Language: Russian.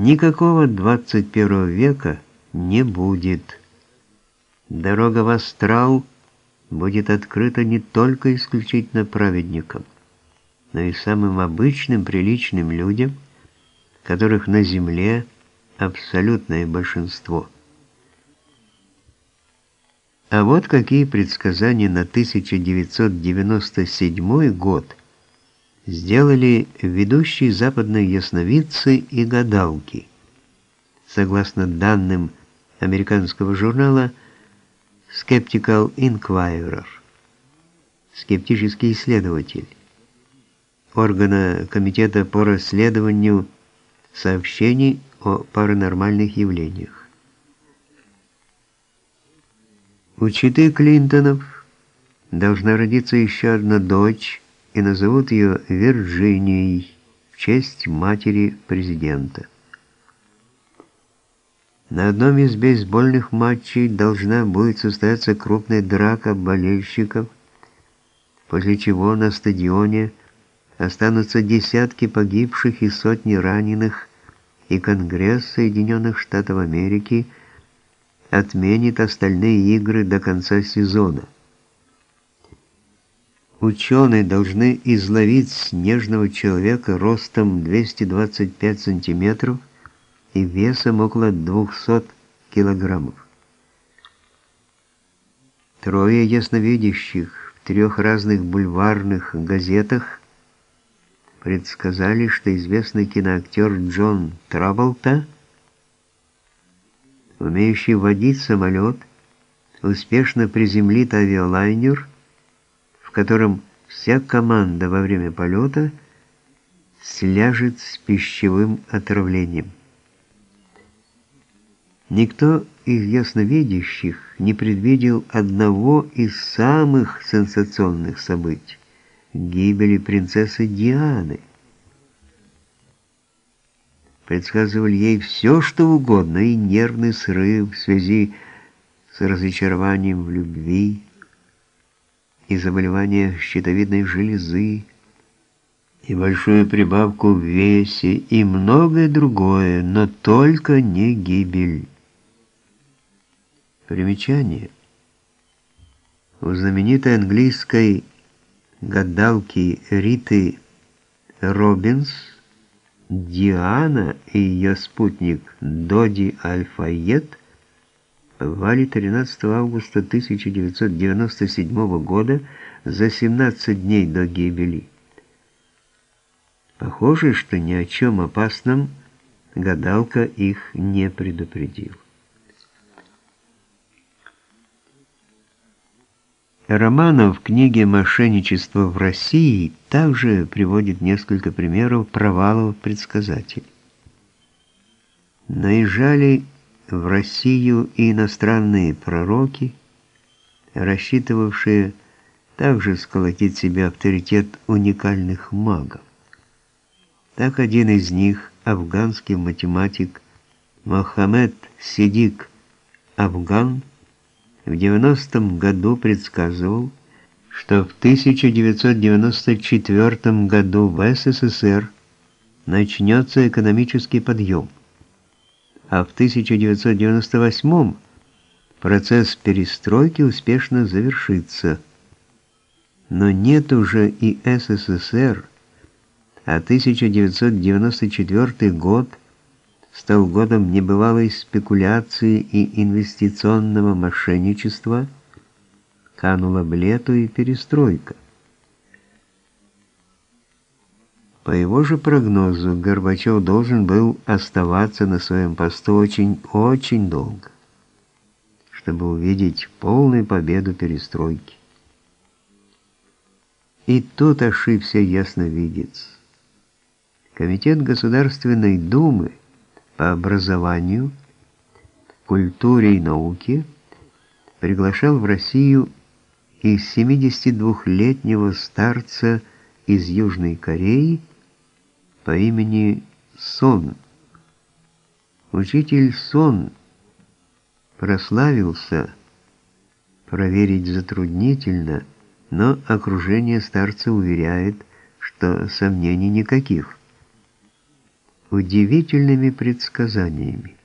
Никакого 21 века не будет. Дорога в астрал будет открыта не только исключительно праведникам, но и самым обычным приличным людям, которых на земле абсолютное большинство. А вот какие предсказания на 1997 год сделали ведущие западные ясновидцы и гадалки. Согласно данным американского журнала Skeptical Inquirer, скептический исследователь, органа Комитета по расследованию сообщений о паранормальных явлениях. У читы Клинтонов должна родиться еще одна дочь, и назовут ее Вирджинией в честь матери президента. На одном из бейсбольных матчей должна будет состояться крупная драка болельщиков, после чего на стадионе останутся десятки погибших и сотни раненых, и Конгресс Соединенных Штатов Америки отменит остальные игры до конца сезона. Ученые должны изловить снежного человека ростом 225 сантиметров и весом около 200 килограммов. Трое ясновидящих в трех разных бульварных газетах предсказали, что известный киноактер Джон Траблта, умеющий водить самолет, успешно приземлит авиалайнер – в котором вся команда во время полета сляжет с пищевым отравлением. Никто из ясновидящих не предвидел одного из самых сенсационных событий – гибели принцессы Дианы. Предсказывали ей все, что угодно, и нервный срыв в связи с разочарованием в любви, и заболевания щитовидной железы, и большую прибавку в весе, и многое другое, но только не гибель. Примечание. У знаменитой английской гадалки Риты Робинс Диана и ее спутник Доди Альфайет Вали 13 августа 1997 года за 17 дней до гибели. Похоже, что ни о чем опасном гадалка их не предупредил. Романов в книге «Мошенничество в России» также приводит несколько примеров провалов предсказателей. Наезжали в Россию и иностранные пророки, рассчитывавшие также сколотить себе авторитет уникальных магов. Так один из них, афганский математик Мохаммед Сидик Афган, в 90-м году предсказывал, что в 1994 году в СССР начнется экономический подъем а в 1998 процесс перестройки успешно завершится. Но нет уже и СССР, а 1994 год стал годом небывалой спекуляции и инвестиционного мошенничества, канула в лету и перестройка. По его же прогнозу, Горбачев должен был оставаться на своем посту очень-очень долго, чтобы увидеть полную победу перестройки. И тут ошибся ясновидец. Комитет Государственной Думы по образованию, культуре и науке приглашал в Россию из 72-летнего старца из Южной Кореи по имени Сон. Учитель Сон прославился, проверить затруднительно, но окружение старца уверяет, что сомнений никаких. удивительными предсказаниями.